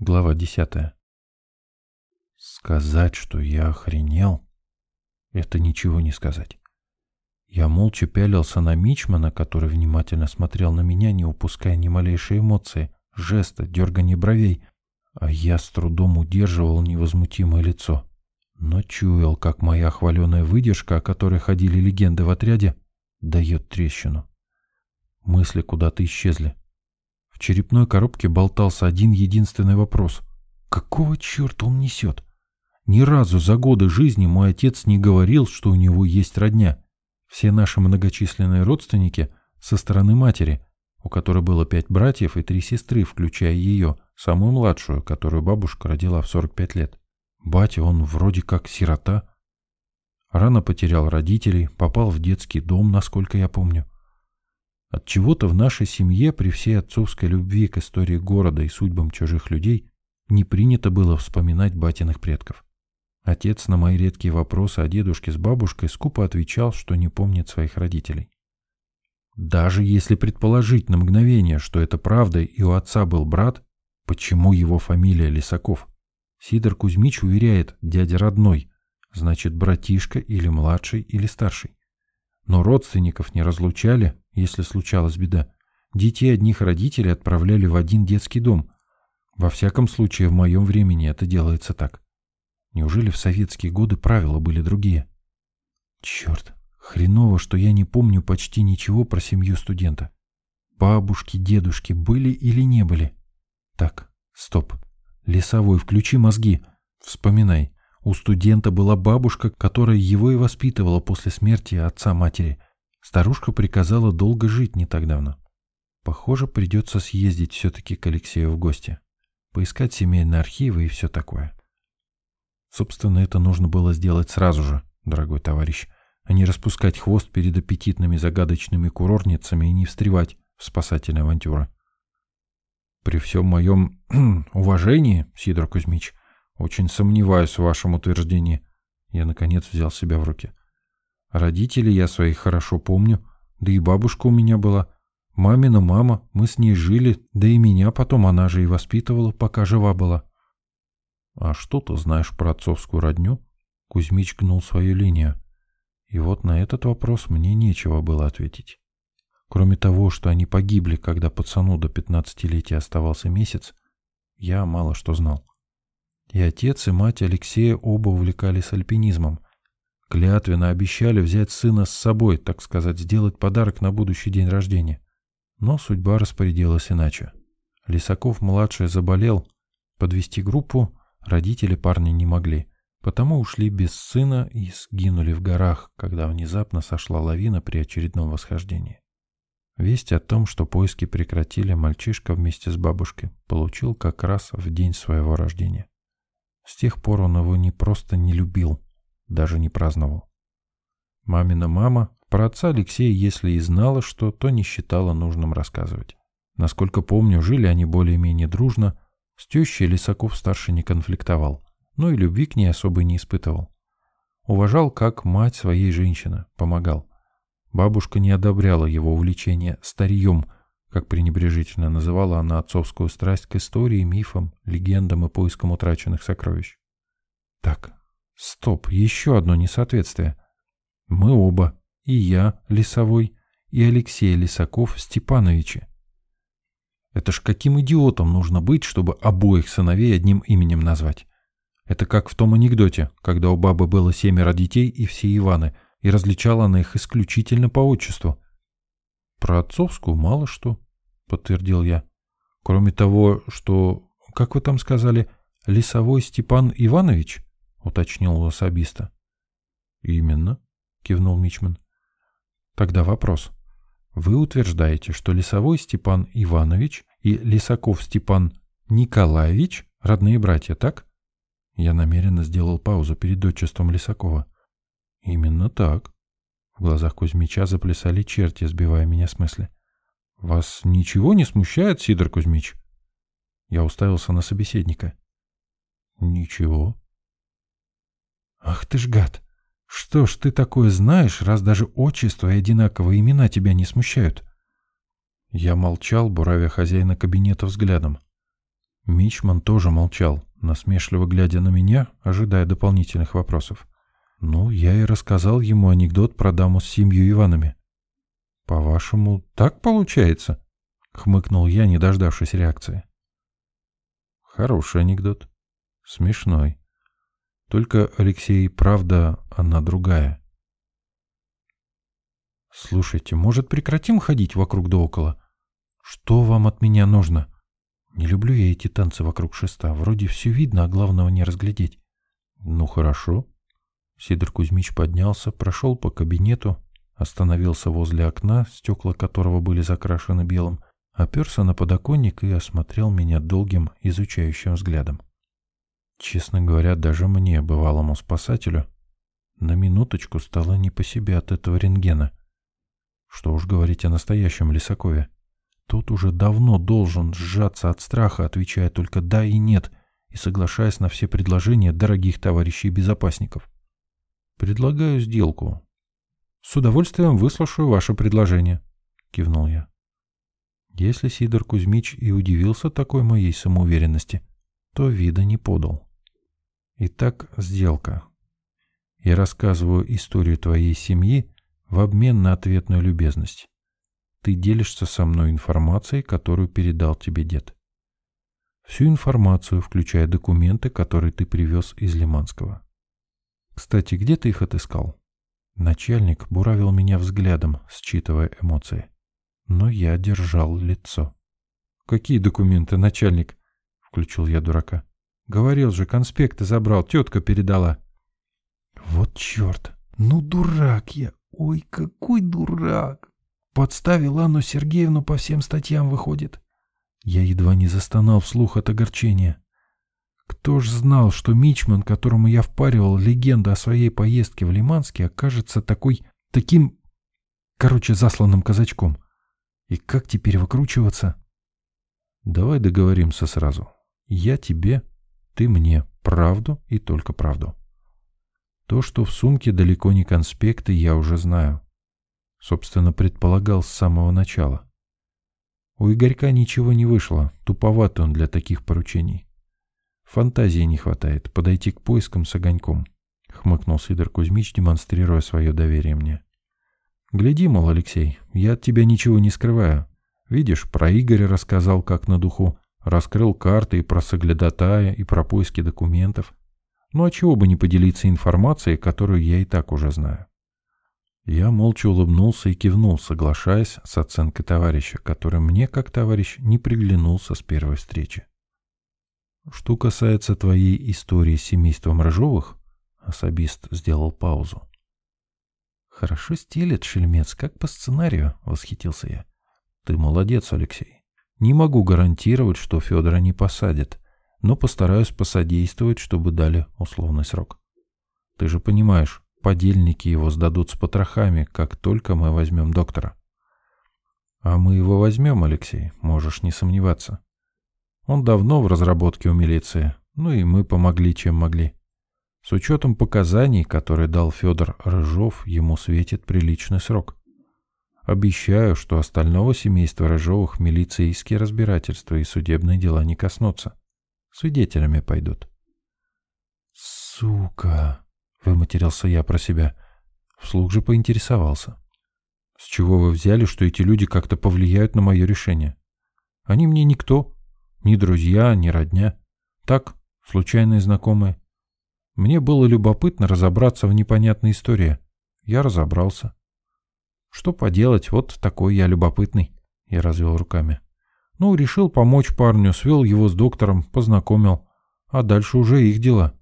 Глава десятая. Сказать, что я охренел, это ничего не сказать. Я молча пялился на Мичмана, который внимательно смотрел на меня, не упуская ни малейшей эмоции, жеста, дергания бровей, а я с трудом удерживал невозмутимое лицо. Но чуял, как моя хваленая выдержка, о которой ходили легенды в отряде, дает трещину. Мысли куда-то исчезли. В черепной коробке болтался один единственный вопрос. Какого черта он несет? Ни разу за годы жизни мой отец не говорил, что у него есть родня. Все наши многочисленные родственники со стороны матери, у которой было пять братьев и три сестры, включая ее, самую младшую, которую бабушка родила в 45 лет. Батя, он вроде как сирота. Рано потерял родителей, попал в детский дом, насколько я помню. От чего-то в нашей семье при всей отцовской любви к истории города и судьбам чужих людей не принято было вспоминать батиных предков. Отец на мои редкие вопросы о дедушке с бабушкой скупо отвечал, что не помнит своих родителей. Даже если предположить на мгновение, что это правда и у отца был брат, почему его фамилия Лисаков? Сидор Кузьмич уверяет, дядя родной, значит братишка или младший или старший. Но родственников не разлучали, если случалась беда. Детей одних родителей отправляли в один детский дом. Во всяком случае, в моем времени это делается так. Неужели в советские годы правила были другие? Черт, хреново, что я не помню почти ничего про семью студента. Бабушки, дедушки были или не были? Так, стоп. Лесовой, включи мозги. Вспоминай. У студента была бабушка, которая его и воспитывала после смерти отца-матери. Старушка приказала долго жить не так давно. Похоже, придется съездить все-таки к Алексею в гости. Поискать семейные архивы и все такое. Собственно, это нужно было сделать сразу же, дорогой товарищ, а не распускать хвост перед аппетитными загадочными курорницами и не встревать в спасательные авантюры. При всем моем уважении, Сидор Кузьмич, очень сомневаюсь в вашем утверждении. Я, наконец, взял себя в руки. Родителей я своих хорошо помню, да и бабушка у меня была. Мамина мама, мы с ней жили, да и меня потом она же и воспитывала, пока жива была. А что ты знаешь про отцовскую родню? Кузьмич гнул свою линию. И вот на этот вопрос мне нечего было ответить. Кроме того, что они погибли, когда пацану до пятнадцатилетия оставался месяц, я мало что знал. И отец, и мать Алексея оба увлекались альпинизмом. Клятвенно обещали взять сына с собой, так сказать, сделать подарок на будущий день рождения. Но судьба распорядилась иначе. Лисаков-младший заболел. Подвести группу родители парня не могли, потому ушли без сына и сгинули в горах, когда внезапно сошла лавина при очередном восхождении. Весть о том, что поиски прекратили, мальчишка вместе с бабушкой получил как раз в день своего рождения. С тех пор он его не просто не любил, даже не праздновал. Мамина мама про отца Алексея, если и знала что, то не считала нужным рассказывать. Насколько помню, жили они более-менее дружно, с тещей Лисаков-старший не конфликтовал, но и любви к ней особо не испытывал. Уважал как мать своей женщины, помогал. Бабушка не одобряла его увлечение старьем, как пренебрежительно называла она отцовскую страсть к истории, мифам, легендам и поискам утраченных сокровищ. Так, стоп, еще одно несоответствие. Мы оба, и я, Лисовой, и Алексей Лисаков Степановичи. Это ж каким идиотом нужно быть, чтобы обоих сыновей одним именем назвать? Это как в том анекдоте, когда у бабы было семеро детей и все Иваны – и различала она их исключительно по отчеству. Про отцовскую мало что, подтвердил я. Кроме того, что, как вы там сказали, лесовой Степан Иванович, уточнил у особиста. Именно, кивнул Мичман. Тогда вопрос. Вы утверждаете, что лесовой Степан Иванович и Лисаков Степан Николаевич родные братья, так? Я намеренно сделал паузу перед отчеством Лисакова. Именно так. В глазах Кузьмича заплясали черти, сбивая меня с мысли. Вас ничего не смущает, Сидор Кузьмич? Я уставился на собеседника. Ничего. Ах ты ж гад! Что ж ты такое знаешь, раз даже отчество и одинаковые имена тебя не смущают? Я молчал, буравя хозяина кабинета взглядом. Мичман тоже молчал, насмешливо глядя на меня, ожидая дополнительных вопросов. Ну, я и рассказал ему анекдот про даму с семью Иванами. «По-вашему, так получается?» — хмыкнул я, не дождавшись реакции. «Хороший анекдот. Смешной. Только, Алексей, правда, она другая. Слушайте, может, прекратим ходить вокруг да около? Что вам от меня нужно? Не люблю я эти танцы вокруг шеста. Вроде все видно, а главного не разглядеть. Ну, хорошо. Сидор Кузьмич поднялся, прошел по кабинету, остановился возле окна, стекла которого были закрашены белым, оперся на подоконник и осмотрел меня долгим, изучающим взглядом. Честно говоря, даже мне, бывалому спасателю, на минуточку стало не по себе от этого рентгена. Что уж говорить о настоящем Лисакове. Тот уже давно должен сжаться от страха, отвечая только «да» и «нет», и соглашаясь на все предложения дорогих товарищей безопасников. «Предлагаю сделку». «С удовольствием выслушаю ваше предложение», — кивнул я. Если Сидор Кузьмич и удивился такой моей самоуверенности, то вида не подал. Итак, сделка. Я рассказываю историю твоей семьи в обмен на ответную любезность. Ты делишься со мной информацией, которую передал тебе дед. Всю информацию, включая документы, которые ты привез из Лиманского. Кстати, где ты их отыскал? Начальник буравил меня взглядом, считывая эмоции. Но я держал лицо. «Какие документы, начальник?» — включил я дурака. Говорил же, конспекты забрал, тетка передала. Вот черт, ну дурак я, ой, какой дурак. Подставил Анну Сергеевну по всем статьям выходит. Я едва не застонал вслух от огорчения. Кто ж знал, что Мичман, которому я впаривал легенду о своей поездке в Лиманске, окажется такой, таким, короче, засланным казачком. И как теперь выкручиваться? Давай договоримся сразу. Я тебе ты мне правду и только правду. То, что в сумке далеко не конспекты, я уже знаю. Собственно, предполагал с самого начала. У Игорька ничего не вышло, туповат он для таких поручений. Фантазии не хватает подойти к поискам с огоньком, — хмыкнул Сидор Кузьмич, демонстрируя свое доверие мне. «Гляди, мол, Алексей, я от тебя ничего не скрываю. Видишь, про Игоря рассказал как на духу, Раскрыл карты и про соглядатая, и про поиски документов. Ну а чего бы не поделиться информацией, которую я и так уже знаю. Я молча улыбнулся и кивнул, соглашаясь с оценкой товарища, который мне, как товарищ, не приглянулся с первой встречи. Что касается твоей истории с семейством Рыжовых, особист сделал паузу. Хорошо стелет, шельмец, как по сценарию, восхитился я. Ты молодец, Алексей. Не могу гарантировать, что Федора не посадят, но постараюсь посодействовать, чтобы дали условный срок. Ты же понимаешь, подельники его сдадут с потрохами, как только мы возьмем доктора. А мы его возьмем, Алексей, можешь не сомневаться. Он давно в разработке у милиции, ну и мы помогли, чем могли. С учетом показаний, которые дал Федор Рыжов, ему светит приличный срок. Обещаю, что остального семейства Рыжовых милицейские разбирательства и судебные дела не коснутся. Свидетелями пойдут. «Сука!» — выматерился я про себя. Вслух же поинтересовался. «С чего вы взяли, что эти люди как-то повлияют на мое решение? Они мне никто, ни друзья, ни родня. Так, случайные знакомые. Мне было любопытно разобраться в непонятной истории. Я разобрался. Что поделать, вот такой я любопытный. Я развел руками. Ну, решил помочь парню, свел его с доктором, познакомил. А дальше уже их дела.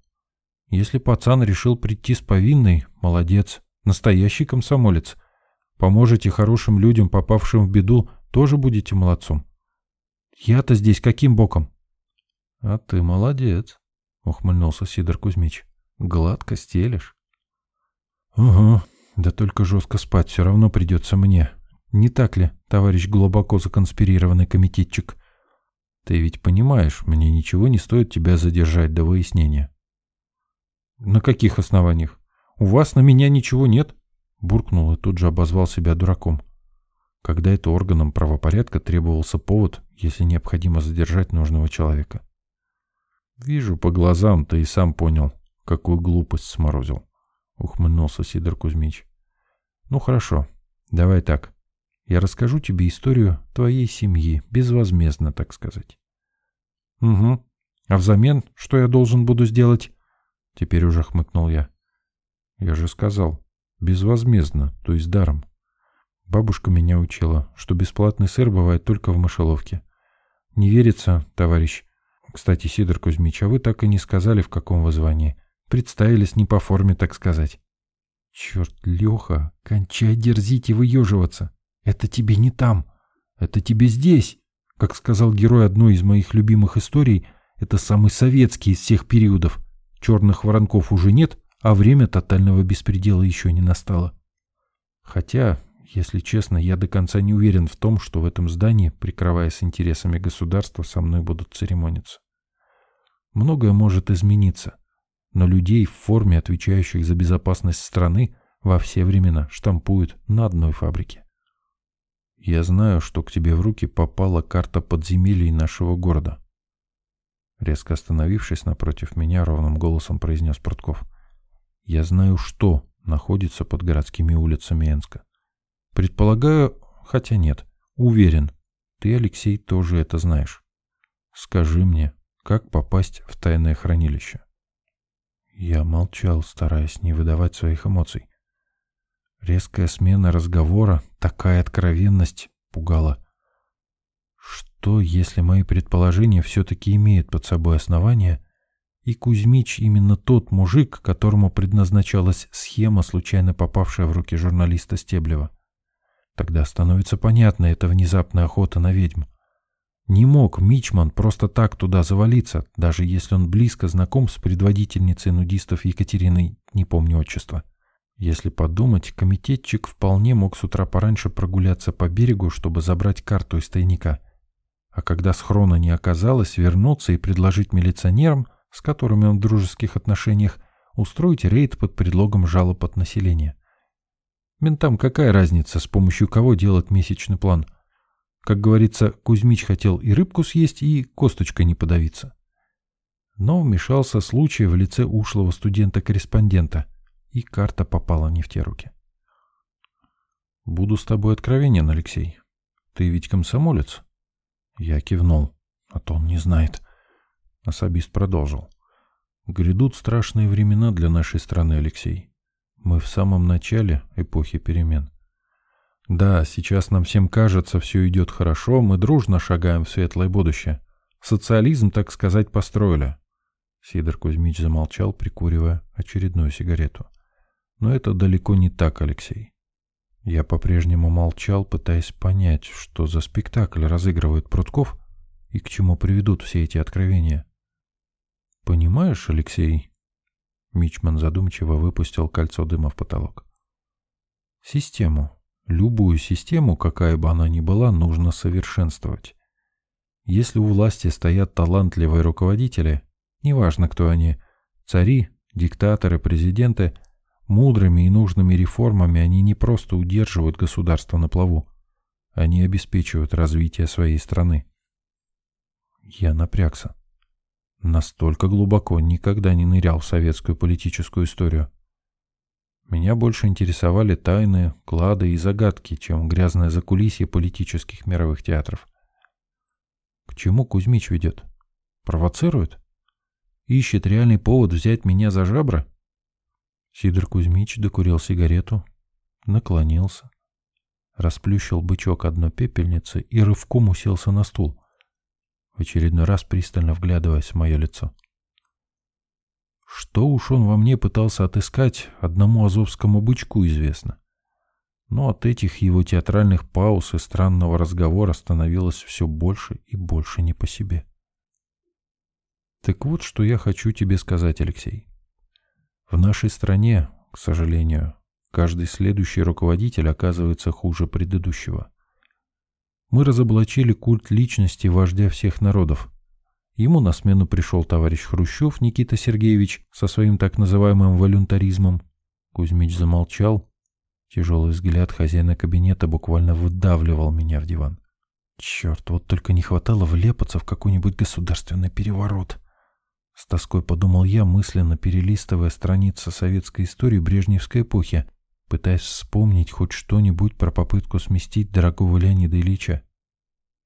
Если пацан решил прийти с повинной, молодец, настоящий комсомолец. Поможете хорошим людям, попавшим в беду, тоже будете молодцом. Я-то здесь каким боком? — А ты молодец, — ухмыльнулся Сидор Кузьмич. — Гладко стелишь. — Угу, да только жестко спать все равно придется мне. Не так ли, товарищ глубоко законспирированный комитетчик? Ты ведь понимаешь, мне ничего не стоит тебя задержать до выяснения. На каких основаниях? У вас на меня ничего нет? Буркнул и тут же обозвал себя дураком. Когда это органам правопорядка требовался повод, если необходимо задержать нужного человека. Вижу по глазам, ты и сам понял, какую глупость сморозил, ухмыльнулся Сидор Кузьмич. Ну хорошо, давай так. Я расскажу тебе историю твоей семьи, безвозмездно, так сказать. Угу. А взамен, что я должен буду сделать? Теперь уже хмыкнул я. Я же сказал, безвозмездно, то есть даром. Бабушка меня учила, что бесплатный сыр бывает только в мышеловке. Не верится, товарищ. Кстати, Сидор Кузьмич, а вы так и не сказали, в каком вы звании. Представились не по форме, так сказать. Черт, Леха, кончай дерзить и выеживаться. Это тебе не там. Это тебе здесь. Как сказал герой одной из моих любимых историй, это самый советский из всех периодов. Черных воронков уже нет, а время тотального беспредела еще не настало. Хотя, если честно, я до конца не уверен в том, что в этом здании, прикрываясь интересами государства, со мной будут церемониться. Многое может измениться, но людей в форме, отвечающих за безопасность страны, во все времена штампуют на одной фабрике. Я знаю, что к тебе в руки попала карта подземелий нашего города. Резко остановившись напротив меня, ровным голосом произнес Прутков. Я знаю, что находится под городскими улицами Энска. Предполагаю, хотя нет, уверен, ты, Алексей, тоже это знаешь. Скажи мне, как попасть в тайное хранилище? Я молчал, стараясь не выдавать своих эмоций. Резкая смена разговора, такая откровенность пугала. Что, если мои предположения все-таки имеют под собой основания, и Кузьмич именно тот мужик, которому предназначалась схема, случайно попавшая в руки журналиста Стеблева? Тогда становится понятно эта внезапная охота на ведьм. Не мог Мичман просто так туда завалиться, даже если он близко знаком с предводительницей нудистов Екатериной, не помню отчества. Если подумать, комитетчик вполне мог с утра пораньше прогуляться по берегу, чтобы забрать карту из тайника. А когда схрона не оказалось, вернуться и предложить милиционерам, с которыми он в дружеских отношениях, устроить рейд под предлогом жалоб от населения. Ментам какая разница, с помощью кого делать месячный план? Как говорится, Кузьмич хотел и рыбку съесть, и косточкой не подавиться. Но вмешался случай в лице ушлого студента-корреспондента, и карта попала не в те руки. «Буду с тобой откровенен, Алексей. Ты ведь комсомолец?» Я кивнул, а то он не знает. Особист продолжил. «Грядут страшные времена для нашей страны, Алексей. Мы в самом начале эпохи перемен. Да, сейчас нам всем кажется, все идет хорошо, мы дружно шагаем в светлое будущее. Социализм, так сказать, построили. Сидор Кузьмич замолчал, прикуривая очередную сигарету. Но это далеко не так, Алексей. Я по-прежнему молчал, пытаясь понять, что за спектакль разыгрывает Прутков и к чему приведут все эти откровения. Понимаешь, Алексей, Мичман задумчиво выпустил кольцо дыма в потолок. Систему, любую систему, какая бы она ни была, нужно совершенствовать. Если у власти стоят талантливые руководители, неважно кто они, цари, диктаторы, президенты, мудрыми и нужными реформами они не просто удерживают государство на плаву, они обеспечивают развитие своей страны. Я напрягся настолько глубоко никогда не нырял в советскую политическую историю. Меня больше интересовали тайны, клады и загадки, чем грязное закулисье политических мировых театров. К чему Кузьмич ведет? Провоцирует? Ищет реальный повод взять меня за жабры? Сидор Кузьмич докурил сигарету, наклонился, расплющил бычок одной пепельницы и рывком уселся на стул в очередной раз пристально вглядываясь в мое лицо. Что уж он во мне пытался отыскать, одному азовскому бычку известно. Но от этих его театральных пауз и странного разговора становилось все больше и больше не по себе. Так вот, что я хочу тебе сказать, Алексей. В нашей стране, к сожалению, каждый следующий руководитель оказывается хуже предыдущего. Мы разоблачили культ личности вождя всех народов. Ему на смену пришел товарищ Хрущев Никита Сергеевич со своим так называемым волюнтаризмом. Кузьмич замолчал. Тяжелый взгляд хозяина кабинета буквально выдавливал меня в диван. Черт, вот только не хватало влепаться в какой-нибудь государственный переворот. С тоской подумал я, мысленно перелистывая страницы советской истории Брежневской эпохи, пытаясь вспомнить хоть что-нибудь про попытку сместить дорогого Леонида Ильича.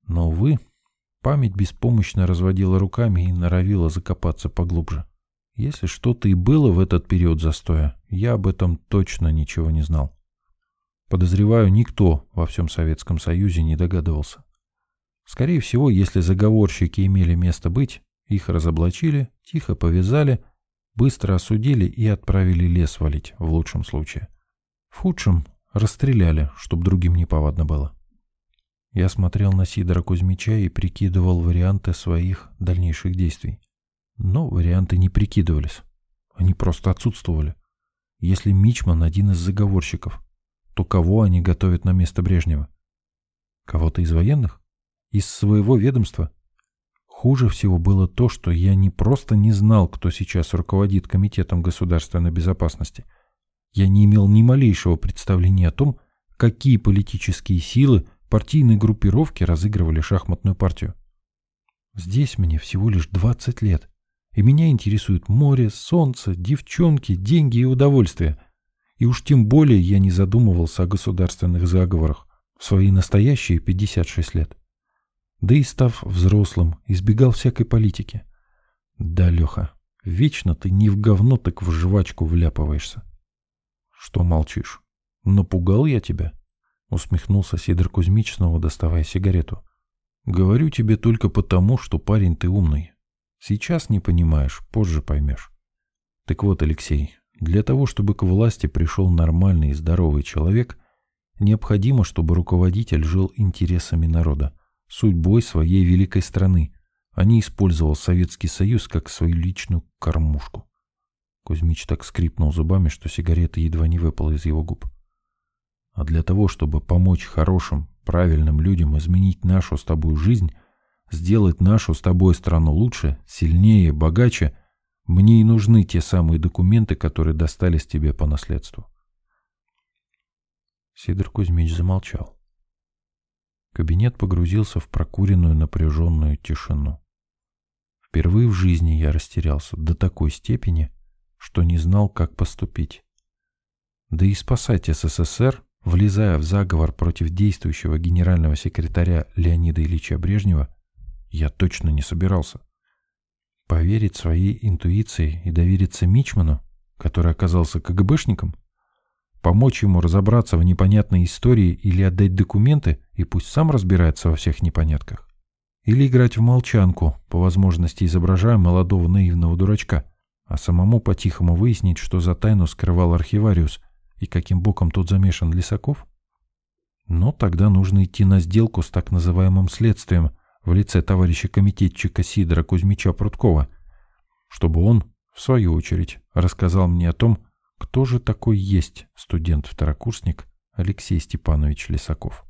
Но, увы, память беспомощно разводила руками и норовила закопаться поглубже. Если что-то и было в этот период застоя, я об этом точно ничего не знал. Подозреваю, никто во всем Советском Союзе не догадывался. Скорее всего, если заговорщики имели место быть, их разоблачили, тихо повязали, быстро осудили и отправили лес валить, в лучшем случае. В худшем расстреляли, чтобы другим не повадно было. Я смотрел на Сидора Кузьмича и прикидывал варианты своих дальнейших действий. Но варианты не прикидывались. Они просто отсутствовали. Если Мичман один из заговорщиков, то кого они готовят на место Брежнева? Кого-то из военных? Из своего ведомства? Хуже всего было то, что я не просто не знал, кто сейчас руководит Комитетом государственной безопасности. Я не имел ни малейшего представления о том, какие политические силы, партийные группировки разыгрывали шахматную партию. Здесь мне всего лишь 20 лет, и меня интересует море, солнце, девчонки, деньги и удовольствие. И уж тем более я не задумывался о государственных заговорах в свои настоящие 56 лет. Да и став взрослым, избегал всякой политики. Да, Леха, вечно ты не в говно, так в жвачку вляпываешься. Что молчишь? Напугал я тебя? Усмехнулся Сидор Кузьмич, снова доставая сигарету. Говорю тебе только потому, что парень ты умный. Сейчас не понимаешь, позже поймешь. Так вот, Алексей, для того, чтобы к власти пришел нормальный и здоровый человек, необходимо, чтобы руководитель жил интересами народа, судьбой своей великой страны, а не использовал Советский Союз как свою личную кормушку. Кузьмич так скрипнул зубами, что сигарета едва не выпала из его губ. А для того, чтобы помочь хорошим, правильным людям изменить нашу с тобой жизнь, сделать нашу с тобой страну лучше, сильнее, богаче, мне и нужны те самые документы, которые достались тебе по наследству. Сидор Кузьмич замолчал. Кабинет погрузился в прокуренную напряженную тишину. Впервые в жизни я растерялся до такой степени, что не знал, как поступить. Да и спасать СССР, влезая в заговор против действующего генерального секретаря Леонида Ильича Брежнева, я точно не собирался. Поверить своей интуиции и довериться Мичману, который оказался КГБшником? Помочь ему разобраться в непонятной истории или отдать документы, и пусть сам разбирается во всех непонятках? Или играть в молчанку, по возможности изображая молодого наивного дурачка, а самому по-тихому выяснить, что за тайну скрывал архивариус и каким боком тут замешан Лисаков? Но тогда нужно идти на сделку с так называемым следствием, в лице товарища комитетчика Сидора Кузьмича Прудкова, чтобы он, в свою очередь, рассказал мне о том, кто же такой есть студент-второкурсник Алексей Степанович Лисаков.